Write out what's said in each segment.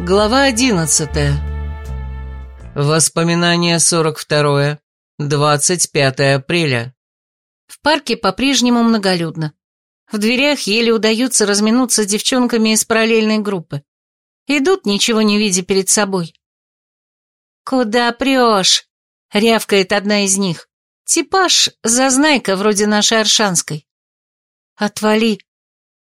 Глава одиннадцатая. Воспоминание 42. 25 апреля. В парке по-прежнему многолюдно. В дверях еле удается разминуться с девчонками из параллельной группы. Идут, ничего не видя перед собой. «Куда прешь?» — рявкает одна из них. Типаж зазнайка вроде нашей Аршанской. «Отвали!»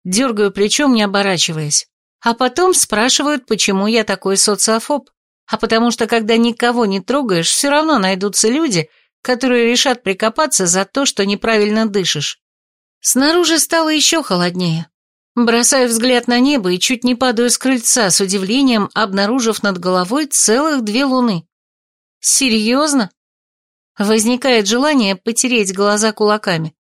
Дергаю плечом, не оборачиваясь. А потом спрашивают, почему я такой социофоб. А потому что, когда никого не трогаешь, все равно найдутся люди, которые решат прикопаться за то, что неправильно дышишь. Снаружи стало еще холоднее. Бросаю взгляд на небо и чуть не падаю с крыльца, с удивлением обнаружив над головой целых две луны. Серьезно? Возникает желание потереть глаза кулаками.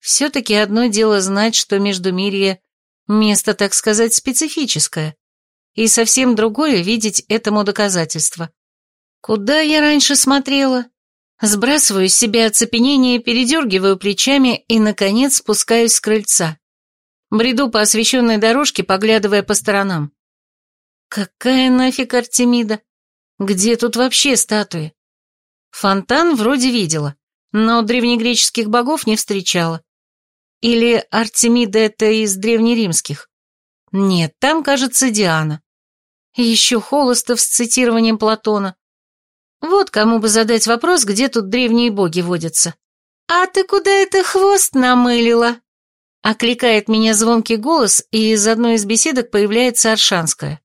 Все-таки одно дело знать, что Междумирье – место, так сказать, специфическое, и совсем другое – видеть этому доказательство. Куда я раньше смотрела? Сбрасываю с себя оцепенение, передергиваю плечами и, наконец, спускаюсь с крыльца. Бреду по освещенной дорожке, поглядывая по сторонам. Какая нафиг Артемида? Где тут вообще статуи? Фонтан вроде видела, но древнегреческих богов не встречала. Или Артемида это из древнеримских? Нет, там, кажется, Диана. Еще Холостов с цитированием Платона. Вот кому бы задать вопрос, где тут древние боги водятся. «А ты куда это хвост намылила?» Окликает меня звонкий голос, и из одной из беседок появляется Аршанская.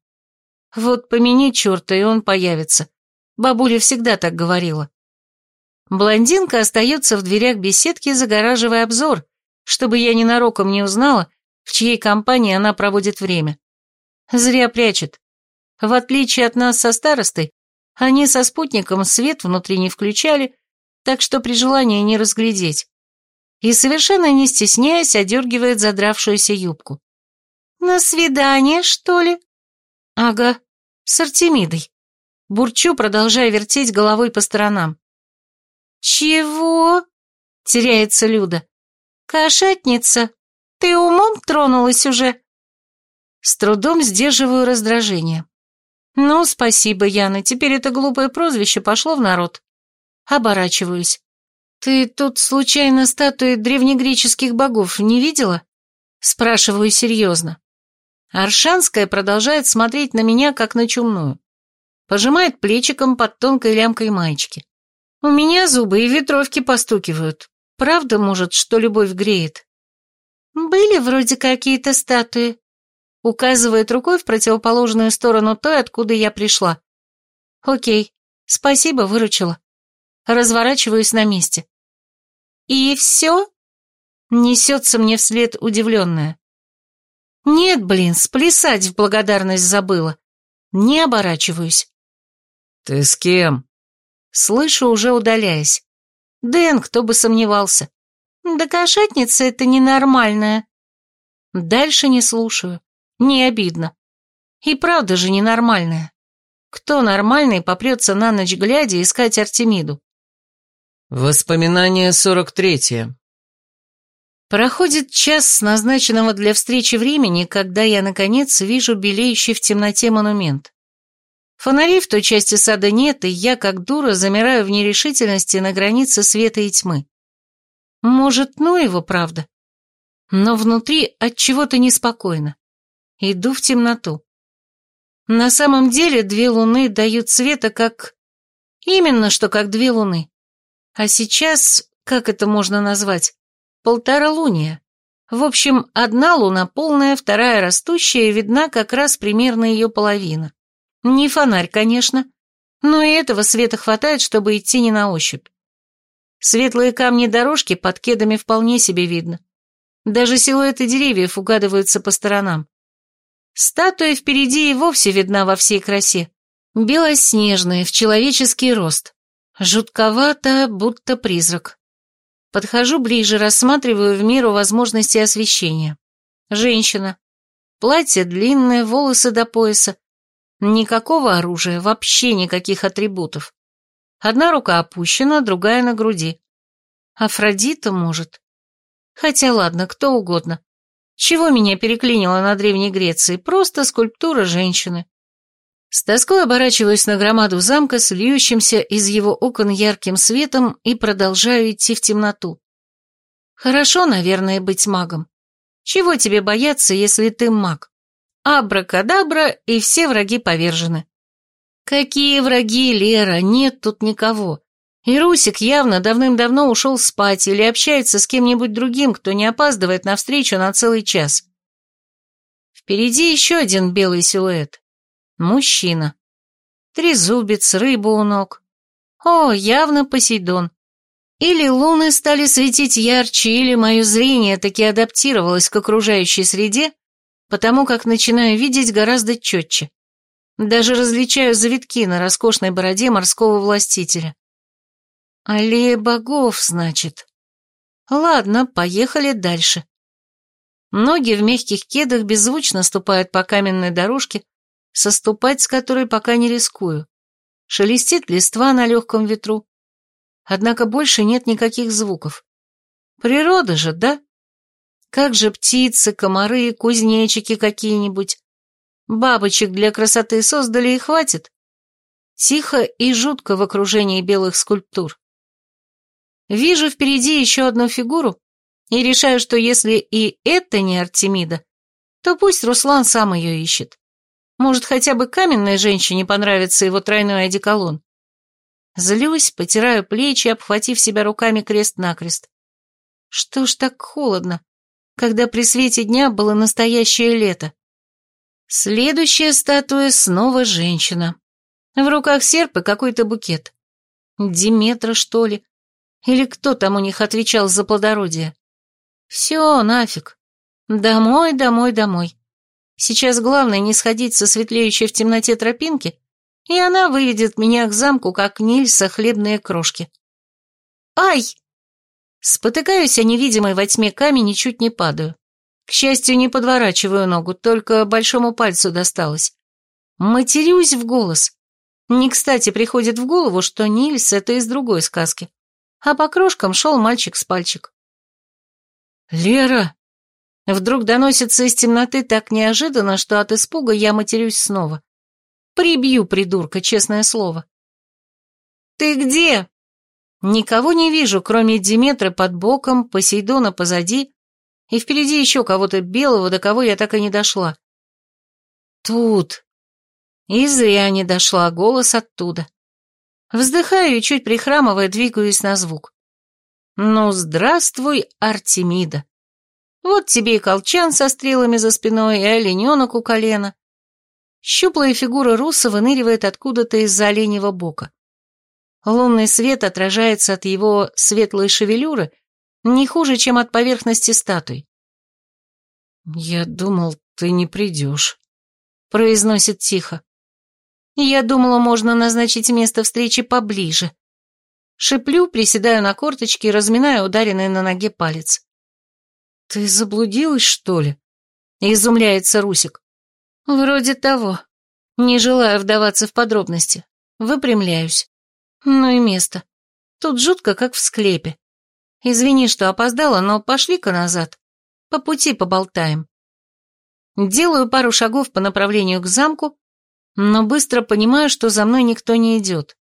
Вот помяни черта, и он появится. Бабуля всегда так говорила. Блондинка остается в дверях беседки, загораживая обзор, чтобы я ненароком не узнала, в чьей компании она проводит время. Зря прячет. В отличие от нас со старостой, они со спутником свет внутри не включали, так что при желании не разглядеть. И совершенно не стесняясь, одергивает задравшуюся юбку. «На свидание, что ли?» «Ага, с Артемидой». Бурчу, продолжая вертеть головой по сторонам. «Чего?» — теряется Люда. «Кошатница, ты умом тронулась уже?» С трудом сдерживаю раздражение. «Ну, спасибо, Яна, теперь это глупое прозвище пошло в народ». Оборачиваюсь. «Ты тут случайно статуи древнегреческих богов не видела?» Спрашиваю серьезно. Аршанская продолжает смотреть на меня, как на чумную. Пожимает плечиком под тонкой лямкой маечки. У меня зубы и ветровки постукивают. Правда, может, что любовь греет? Были вроде какие-то статуи. Указывает рукой в противоположную сторону той, откуда я пришла. Окей, спасибо, выручила. Разворачиваюсь на месте. И все? Несется мне вслед удивленная. Нет, блин, сплясать в благодарность забыла. Не оборачиваюсь. Ты с кем? Слышу, уже удаляясь. Дэн, кто бы сомневался. Да кошатница это ненормальная. Дальше не слушаю. Не обидно. И правда же ненормальная. Кто нормальный попрется на ночь глядя искать Артемиду? Воспоминание сорок третье. Проходит час с назначенного для встречи времени, когда я, наконец, вижу белеющий в темноте монумент. Фонарей в той части сада нет, и я, как дура, замираю в нерешительности на границе света и тьмы. Может, ну его, правда. Но внутри от чего-то неспокойно. Иду в темноту. На самом деле две луны дают света как... Именно что как две луны. А сейчас, как это можно назвать? Полтора луния. В общем, одна луна полная, вторая растущая, видна как раз примерно ее половина. Не фонарь, конечно, но и этого света хватает, чтобы идти не на ощупь. Светлые камни дорожки под кедами вполне себе видно. Даже силуэты деревьев угадываются по сторонам. Статуя впереди и вовсе видна во всей красе. Белоснежная, в человеческий рост. Жутковато, будто призрак. Подхожу ближе, рассматриваю в меру возможности освещения. Женщина. Платье длинное, волосы до пояса, Никакого оружия, вообще никаких атрибутов. Одна рука опущена, другая на груди. Афродита, может? Хотя ладно, кто угодно. Чего меня переклинило на Древней Греции? Просто скульптура женщины. С тоской оборачиваюсь на громаду замка с из его окон ярким светом и продолжаю идти в темноту. Хорошо, наверное, быть магом. Чего тебе бояться, если ты маг? Абракадабра, и все враги повержены. Какие враги, Лера, нет тут никого. И Русик явно давным-давно ушел спать или общается с кем-нибудь другим, кто не опаздывает на встречу на целый час. Впереди еще один белый силуэт. Мужчина. Трезубец, рыба у ног. О, явно Посейдон. Или луны стали светить ярче, или мое зрение таки адаптировалось к окружающей среде, потому как начинаю видеть гораздо четче. Даже различаю завитки на роскошной бороде морского властителя. Аллея богов, значит. Ладно, поехали дальше. Ноги в мягких кедах беззвучно ступают по каменной дорожке, соступать с которой пока не рискую. Шелестит листва на легком ветру, Однако больше нет никаких звуков. Природа же, да? Как же птицы, комары, кузнечики какие-нибудь. Бабочек для красоты создали и хватит. Тихо и жутко в окружении белых скульптур. Вижу впереди еще одну фигуру и решаю, что если и это не Артемида, то пусть Руслан сам ее ищет. Может, хотя бы каменной женщине понравится его тройной одеколон. Злюсь, потираю плечи, обхватив себя руками крест-накрест. Что ж так холодно, когда при свете дня было настоящее лето? Следующая статуя снова женщина. В руках серп и какой-то букет. Диметра, что ли? Или кто там у них отвечал за плодородие? Все, нафиг. Домой, домой, домой. Сейчас главное не сходить со светлеющей в темноте тропинки и она выведет меня к замку, как Нильса хлебные крошки. Ай! Спотыкаюсь о невидимой во тьме камень и чуть не падаю. К счастью, не подворачиваю ногу, только большому пальцу досталось. Матерюсь в голос. Не кстати приходит в голову, что Нильс — это из другой сказки. А по крошкам шел мальчик с пальчик. «Лера!» Вдруг доносится из темноты так неожиданно, что от испуга я матерюсь снова. Прибью придурка, честное слово. «Ты где?» Никого не вижу, кроме Диметры под боком, Посейдона позади, и впереди еще кого-то белого, до кого я так и не дошла. Тут. И зря не дошла, голос оттуда. Вздыхаю и, чуть прихрамывая, двигаюсь на звук. Ну, здравствуй, Артемида. Вот тебе и колчан со стрелами за спиной, и олененок у колена. Щуплая фигура Руса выныривает откуда-то из-за оленьего бока. Лунный свет отражается от его светлой шевелюры не хуже, чем от поверхности статуи. «Я думал, ты не придешь», — произносит тихо. «Я думала, можно назначить место встречи поближе». Шиплю, приседаю на корточки и разминаю ударенный на ноге палец. «Ты заблудилась, что ли?» — изумляется Русик. Вроде того. Не желаю вдаваться в подробности. Выпрямляюсь. Ну и место. Тут жутко, как в склепе. Извини, что опоздала, но пошли-ка назад. По пути поболтаем. Делаю пару шагов по направлению к замку, но быстро понимаю, что за мной никто не идет.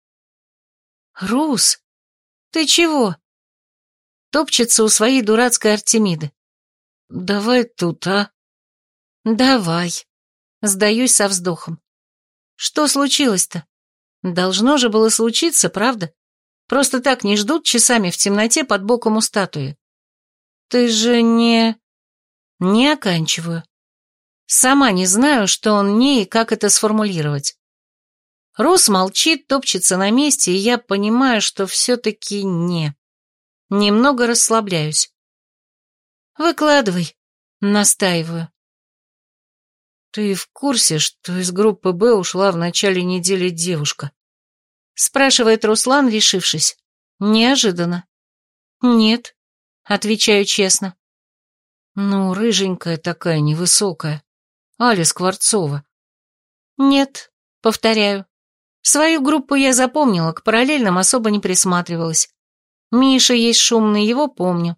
«Рус, ты чего?» Топчется у своей дурацкой Артемиды. «Давай тут, а?» «Давай», Сдаюсь со вздохом. Что случилось-то? Должно же было случиться, правда? Просто так не ждут часами в темноте под боком у статуи. Ты же не... Не оканчиваю. Сама не знаю, что он не и как это сформулировать. Рос молчит, топчется на месте, и я понимаю, что все-таки не. Немного расслабляюсь. Выкладывай, настаиваю. «Ты в курсе, что из группы «Б» ушла в начале недели девушка?» Спрашивает Руслан, решившись. Неожиданно. «Нет», — отвечаю честно. «Ну, рыженькая такая, невысокая. Аля Скворцова». «Нет», — повторяю. Свою группу я запомнила, к параллельным особо не присматривалась. Миша есть шумный, его помню.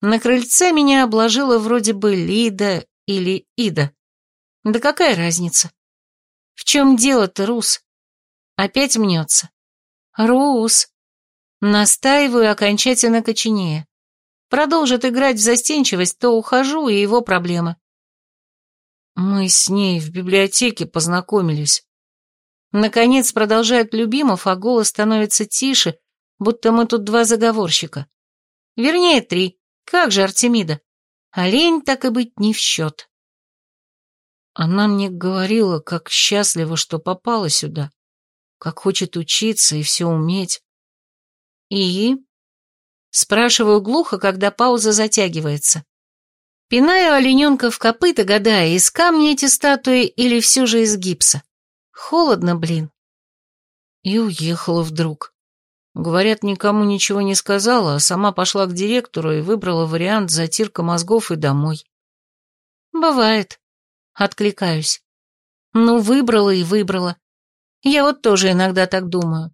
На крыльце меня обложила вроде бы Лида или Ида. Да какая разница? В чем дело-то, Рус? Опять мнется. Рус. Настаиваю окончательно коченее. Продолжит играть в застенчивость, то ухожу, и его проблемы. Мы с ней в библиотеке познакомились. Наконец продолжает Любимов, а голос становится тише, будто мы тут два заговорщика. Вернее, три. Как же Артемида? Олень, так и быть, не в счет. Она мне говорила, как счастлива, что попала сюда, как хочет учиться и все уметь. И? Спрашиваю глухо, когда пауза затягивается. Пинаю олененка в копыта, гадая, из камня эти статуи или все же из гипса. Холодно, блин. И уехала вдруг. Говорят, никому ничего не сказала, а сама пошла к директору и выбрала вариант затирка мозгов и домой. Бывает. Откликаюсь. Ну, выбрала и выбрала. Я вот тоже иногда так думаю.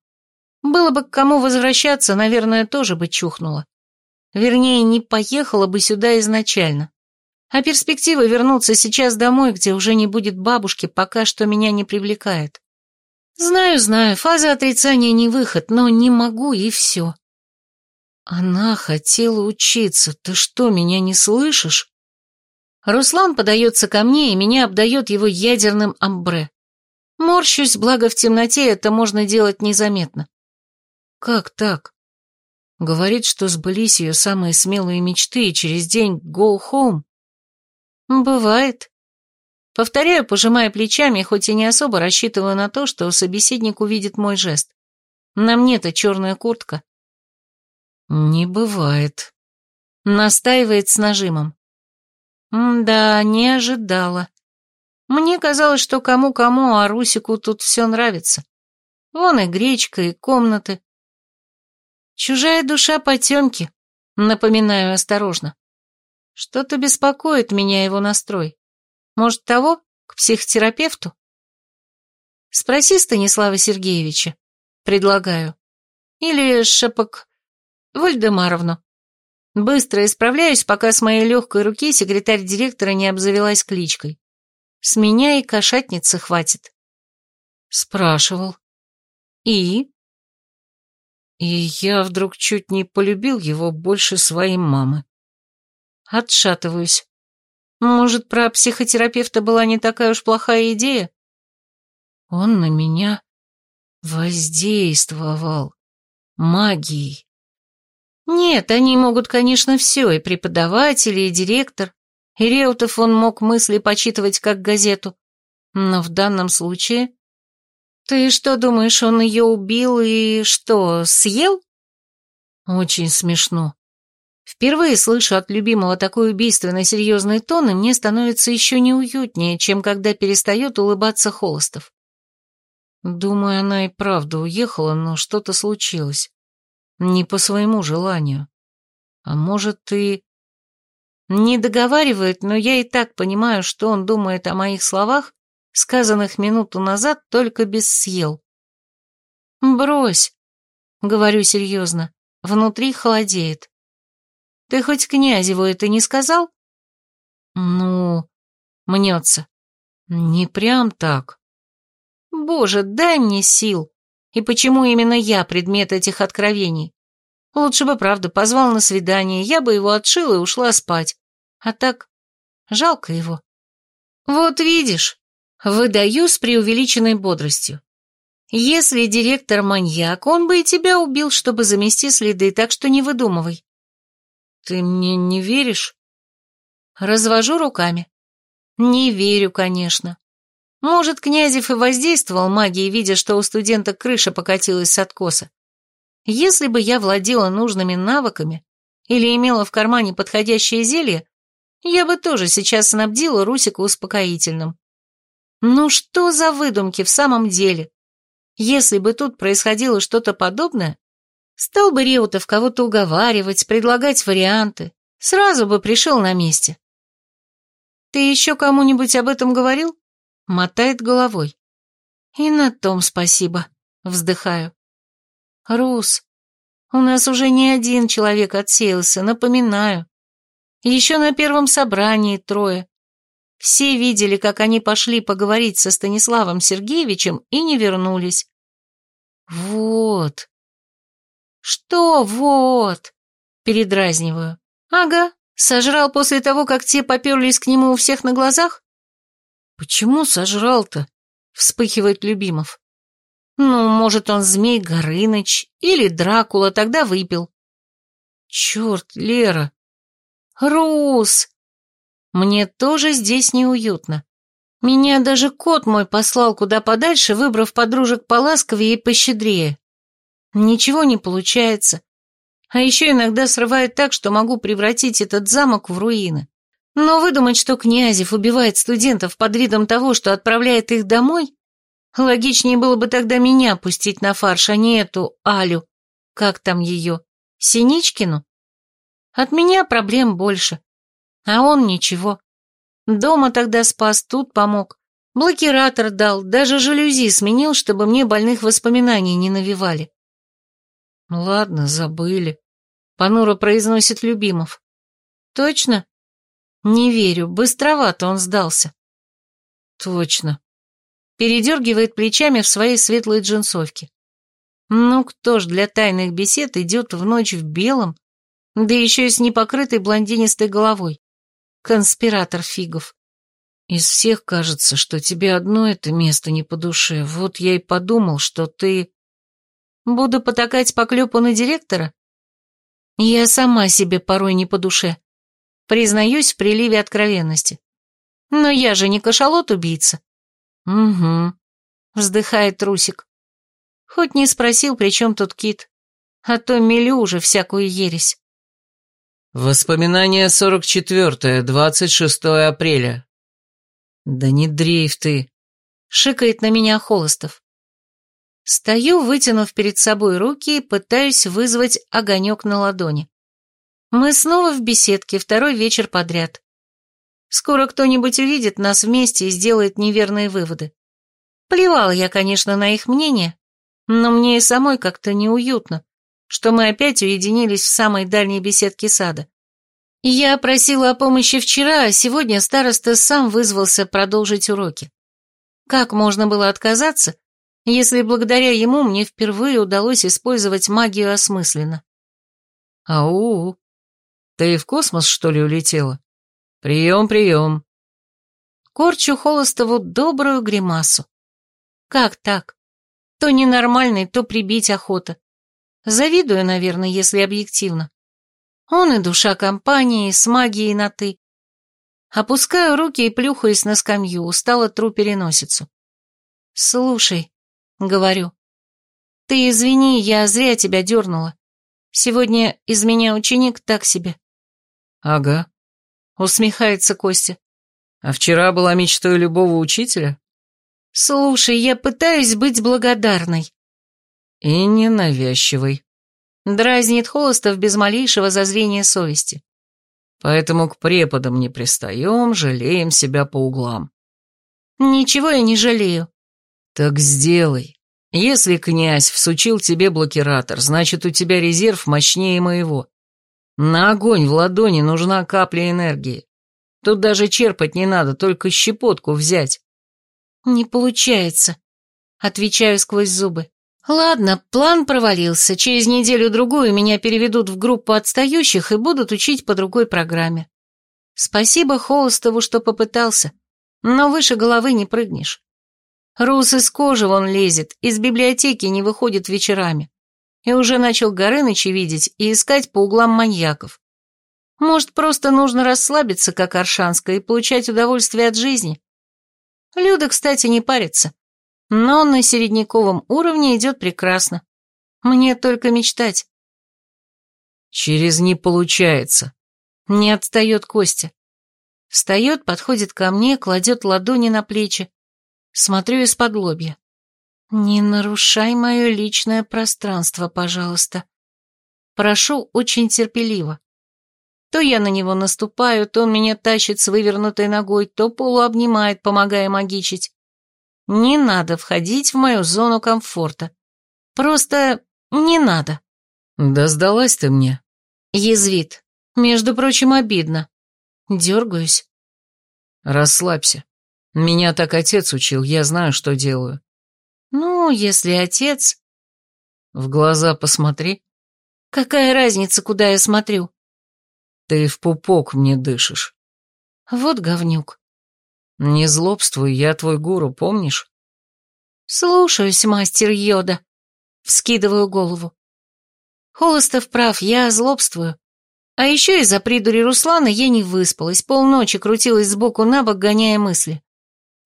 Было бы к кому возвращаться, наверное, тоже бы чухнула. Вернее, не поехала бы сюда изначально. А перспектива вернуться сейчас домой, где уже не будет бабушки, пока что меня не привлекает. Знаю, знаю, фаза отрицания не выход, но не могу и все. Она хотела учиться, ты что, меня не слышишь? Руслан подается ко мне, и меня обдает его ядерным амбре. Морщусь, благо в темноте это можно делать незаметно. Как так? Говорит, что сбылись ее самые смелые мечты, и через день go home. Бывает. Повторяю, пожимая плечами, хоть и не особо рассчитываю на то, что собеседник увидит мой жест. На мне-то черная куртка. Не бывает. Настаивает с нажимом. Да, не ожидала. Мне казалось, что кому-кому, а Русику тут все нравится. Вон и гречка, и комнаты, Чужая душа потемки, напоминаю осторожно. Что-то беспокоит меня его настрой. Может, того? К психотерапевту? Спроси Станислава Сергеевича. Предлагаю. Или Шепок Вальдемаровну. Быстро исправляюсь, пока с моей легкой руки секретарь директора не обзавелась кличкой. С меня и кошатницы хватит. Спрашивал. И? И я вдруг чуть не полюбил его больше своей мамы. Отшатываюсь. Может, про психотерапевта была не такая уж плохая идея? Он на меня воздействовал магией. Нет, они могут, конечно, все, и преподаватели, и директор, и Реутов он мог мысли почитывать как газету. Но в данном случае «Ты что думаешь, он ее убил и что, съел?» «Очень смешно. Впервые слышу от любимого такой убийственно серьезный тон, и мне становится еще неуютнее, чем когда перестает улыбаться Холостов. Думаю, она и правда уехала, но что-то случилось. Не по своему желанию. А может, ты...» Не договаривает, но я и так понимаю, что он думает о моих словах, сказанных минуту назад, только без съел. «Брось», — говорю серьезно, внутри холодеет. «Ты хоть князеву это не сказал?» «Ну...» — мнется. «Не прям так». «Боже, дай мне сил! И почему именно я предмет этих откровений? Лучше бы, правда, позвал на свидание, я бы его отшила и ушла спать. А так, жалко его». «Вот видишь», Выдаю с преувеличенной бодростью. Если директор маньяк, он бы и тебя убил, чтобы замести следы, так что не выдумывай. Ты мне не веришь? Развожу руками. Не верю, конечно. Может, Князев и воздействовал магией, видя, что у студента крыша покатилась с откоса. Если бы я владела нужными навыками или имела в кармане подходящее зелье, я бы тоже сейчас снабдила Русика успокоительным. Ну что за выдумки в самом деле? Если бы тут происходило что-то подобное, стал бы Реутов кого-то уговаривать, предлагать варианты, сразу бы пришел на месте. «Ты еще кому-нибудь об этом говорил?» Мотает головой. «И на том спасибо», вздыхаю. «Рус, у нас уже не один человек отсеялся, напоминаю. Еще на первом собрании трое. Все видели, как они пошли поговорить со Станиславом Сергеевичем и не вернулись. Вот. Что вот? Передразниваю. Ага, сожрал после того, как те поперлись к нему у всех на глазах? Почему сожрал-то? Вспыхивает Любимов. Ну, может, он Змей Горыныч или Дракула, тогда выпил. Черт, Лера. Рус! Мне тоже здесь неуютно. Меня даже кот мой послал куда подальше, выбрав подружек поласковее и пощедрее. Ничего не получается. А еще иногда срывает так, что могу превратить этот замок в руины. Но выдумать, что Князев убивает студентов под видом того, что отправляет их домой, логичнее было бы тогда меня пустить на фарш, а не эту Алю, как там ее, Синичкину. От меня проблем больше, а он ничего. Дома тогда спас, тут помог. Блокиратор дал, даже жалюзи сменил, чтобы мне больных воспоминаний не навевали. Ладно, забыли. Понуро произносит Любимов. Точно? Не верю, быстровато он сдался. Точно. Передергивает плечами в своей светлой джинсовке. Ну кто ж для тайных бесед идет в ночь в белом, да еще и с непокрытой блондинистой головой? Конспиратор фигов. Из всех кажется, что тебе одно это место не по душе. Вот я и подумал, что ты... Буду потакать поклепу на директора? Я сама себе порой не по душе. Признаюсь в приливе откровенности. Но я же не кашалот-убийца. Угу. Вздыхает трусик. Хоть не спросил, при чем тут кит. А то мелю уже всякую ересь. Воспоминание 44, 26 апреля. Да не дрейф ты. Шикает на меня Холостов. Стою, вытянув перед собой руки и пытаюсь вызвать огонек на ладони. Мы снова в беседке, второй вечер подряд. Скоро кто-нибудь увидит нас вместе и сделает неверные выводы. Плевала я, конечно, на их мнение, но мне и самой как-то неуютно что мы опять уединились в самой дальней беседке сада. Я просила о помощи вчера, а сегодня староста сам вызвался продолжить уроки. Как можно было отказаться, если благодаря ему мне впервые удалось использовать магию осмысленно? Ау, ты в космос, что ли, улетела? Прием, прием. Корчу Холостову добрую гримасу. Как так? То ненормальный, то прибить охота. Завидую, наверное, если объективно. Он и душа компании, с магией на «ты». Опускаю руки и плюхаюсь на скамью, устало тру переносицу. «Слушай», — говорю, — «ты извини, я зря тебя дернула. Сегодня из меня ученик так себе». «Ага», — усмехается Костя. «А вчера была мечтой любого учителя?» «Слушай, я пытаюсь быть благодарной». И ненавязчивый. Дразнит Холостов без малейшего зазрения совести. Поэтому к преподам не пристаем, жалеем себя по углам. Ничего я не жалею. Так сделай. Если князь всучил тебе блокиратор, значит, у тебя резерв мощнее моего. На огонь в ладони нужна капля энергии. Тут даже черпать не надо, только щепотку взять. Не получается. Отвечаю сквозь зубы. Ладно, план провалился. Через неделю-другую меня переведут в группу отстающих и будут учить по другой программе. Спасибо Холостову, что попытался, но выше головы не прыгнешь. Рус из кожи вон лезет, из библиотеки не выходит вечерами. И уже начал Горыныча видеть и искать по углам маньяков. Может, просто нужно расслабиться, как Аршанская, и получать удовольствие от жизни? Люда, кстати, не парится. Но на середняковом уровне идет прекрасно. Мне только мечтать. Через «не получается». Не отстает Костя. Встает, подходит ко мне, кладет ладони на плечи. Смотрю из-под лобья. Не нарушай мое личное пространство, пожалуйста. Прошу очень терпеливо. То я на него наступаю, то он меня тащит с вывернутой ногой, то полуобнимает, помогая магичить. Не надо входить в мою зону комфорта. Просто не надо. Да сдалась ты мне. Язвит. Между прочим, обидно. Дергаюсь. Расслабься. Меня так отец учил, я знаю, что делаю. Ну, если отец... В глаза посмотри. Какая разница, куда я смотрю? Ты в пупок мне дышишь. Вот говнюк. Не злобствуй, я твой гуру, помнишь? Слушаюсь, мастер Йода. Вскидываю голову. Холостов прав, я злобствую. А еще из-за придури Руслана я не выспалась, полночи крутилась сбоку на бок, гоняя мысли.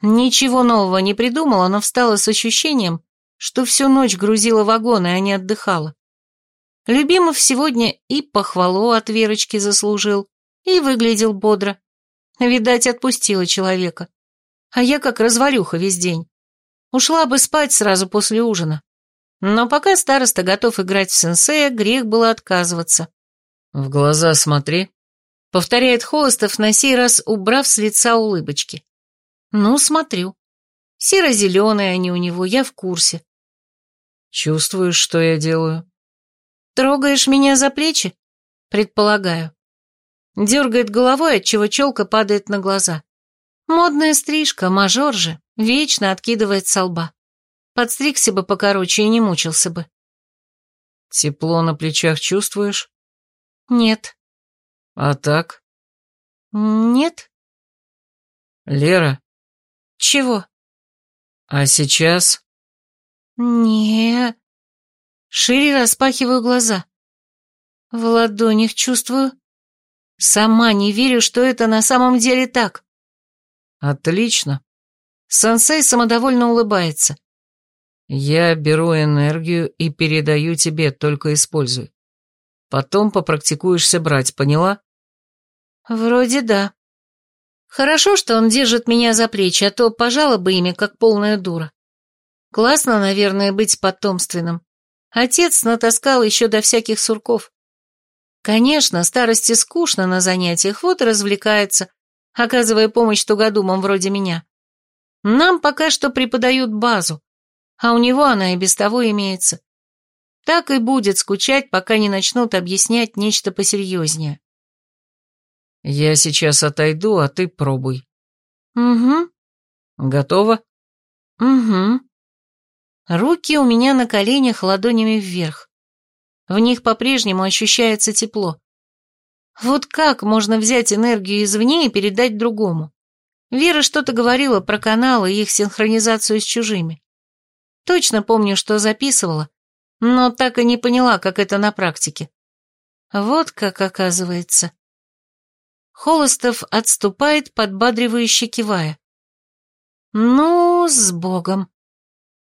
Ничего нового не придумала, но встала с ощущением, что всю ночь грузила вагоны, а не отдыхала. Любимов сегодня и похвалу от Верочки заслужил, и выглядел бодро. Видать, отпустила человека. А я как развалюха весь день. Ушла бы спать сразу после ужина. Но пока староста готов играть в сенсея, грех было отказываться. «В глаза смотри», — повторяет Холостов, на сей раз убрав с лица улыбочки. «Ну, смотрю. Серо-зеленые они у него, я в курсе». «Чувствуешь, что я делаю?» «Трогаешь меня за плечи?» «Предполагаю». Дергает головой, отчего челка падает на глаза. Модная стрижка, мажор же, вечно откидывает со лба. Подстригся бы покороче и не мучился бы. Тепло на плечах чувствуешь? Нет. А так? Нет. Лера? Чего? А сейчас? Не. Шире распахиваю глаза. В ладонях чувствую. Сама не верю, что это на самом деле так. Отлично. Сансей самодовольно улыбается. Я беру энергию и передаю тебе, только используй. Потом попрактикуешься брать, поняла? Вроде да. Хорошо, что он держит меня за плечи, а то пожала бы ими, как полная дура. Классно, наверное, быть потомственным. Отец натаскал еще до всяких сурков. Конечно, старости скучно на занятиях, вот и развлекается, оказывая помощь тугодумам вроде меня. Нам пока что преподают базу, а у него она и без того имеется. Так и будет скучать, пока не начнут объяснять нечто посерьезнее. Я сейчас отойду, а ты пробуй. Угу. Готово? Угу. Руки у меня на коленях ладонями вверх. В них по-прежнему ощущается тепло. Вот как можно взять энергию извне и передать другому? Вера что-то говорила про каналы и их синхронизацию с чужими. Точно помню, что записывала, но так и не поняла, как это на практике. Вот как оказывается. Холостов отступает, подбадривающе кивая. Ну, с Богом.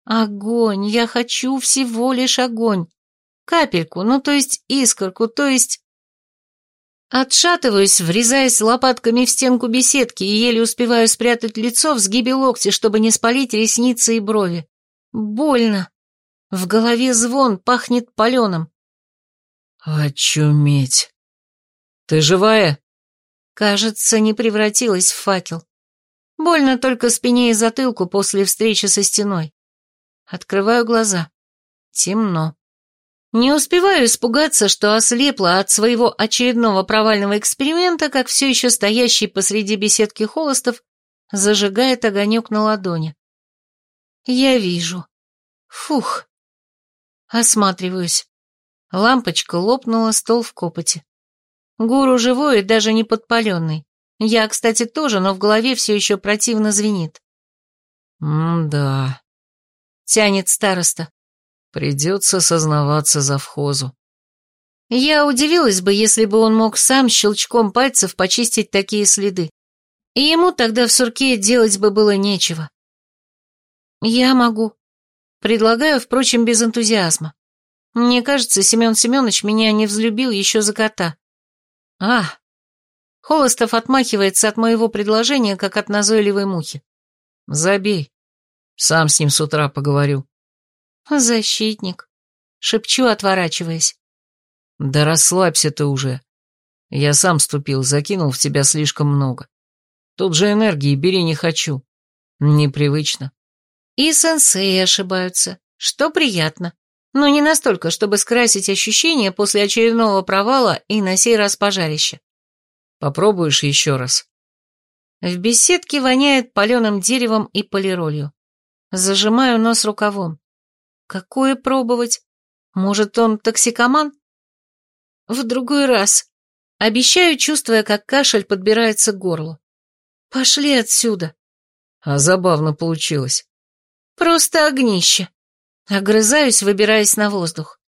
Огонь, я хочу всего лишь огонь. Капельку, ну то есть искорку, то есть... Отшатываюсь, врезаясь лопатками в стенку беседки и еле успеваю спрятать лицо в сгибе локти, чтобы не спалить ресницы и брови. Больно. В голове звон, пахнет паленым. Очуметь. Ты живая? Кажется, не превратилась в факел. Больно только спине и затылку после встречи со стеной. Открываю глаза. Темно. Не успеваю испугаться, что ослепла от своего очередного провального эксперимента, как все еще стоящий посреди беседки холостов зажигает огонек на ладони. Я вижу. Фух. Осматриваюсь. Лампочка лопнула, стол в копоте. Гуру живой и даже не подпаленный. Я, кстати, тоже, но в голове все еще противно звенит. «М-да», — тянет староста. Придется сознаваться завхозу. Я удивилась бы, если бы он мог сам щелчком пальцев почистить такие следы. И ему тогда в сурке делать бы было нечего. Я могу. Предлагаю, впрочем, без энтузиазма. Мне кажется, Семен Семенович меня не взлюбил еще за кота. А, Холостов отмахивается от моего предложения, как от назойливой мухи. Забей. Сам с ним с утра поговорю. «Защитник», — шепчу, отворачиваясь. «Да расслабься ты уже. Я сам ступил, закинул в тебя слишком много. Тут же энергии бери не хочу. Непривычно». И сенсеи ошибаются, что приятно, но не настолько, чтобы скрасить ощущения после очередного провала и на сей раз пожарища. Попробуешь еще раз? В беседке воняет паленым деревом и полиролью. Зажимаю нос рукавом. Какое пробовать? Может, он токсикоман? В другой раз. Обещаю, чувствуя, как кашель подбирается к горлу. Пошли отсюда. А забавно получилось. Просто огнище. Огрызаюсь, выбираясь на воздух.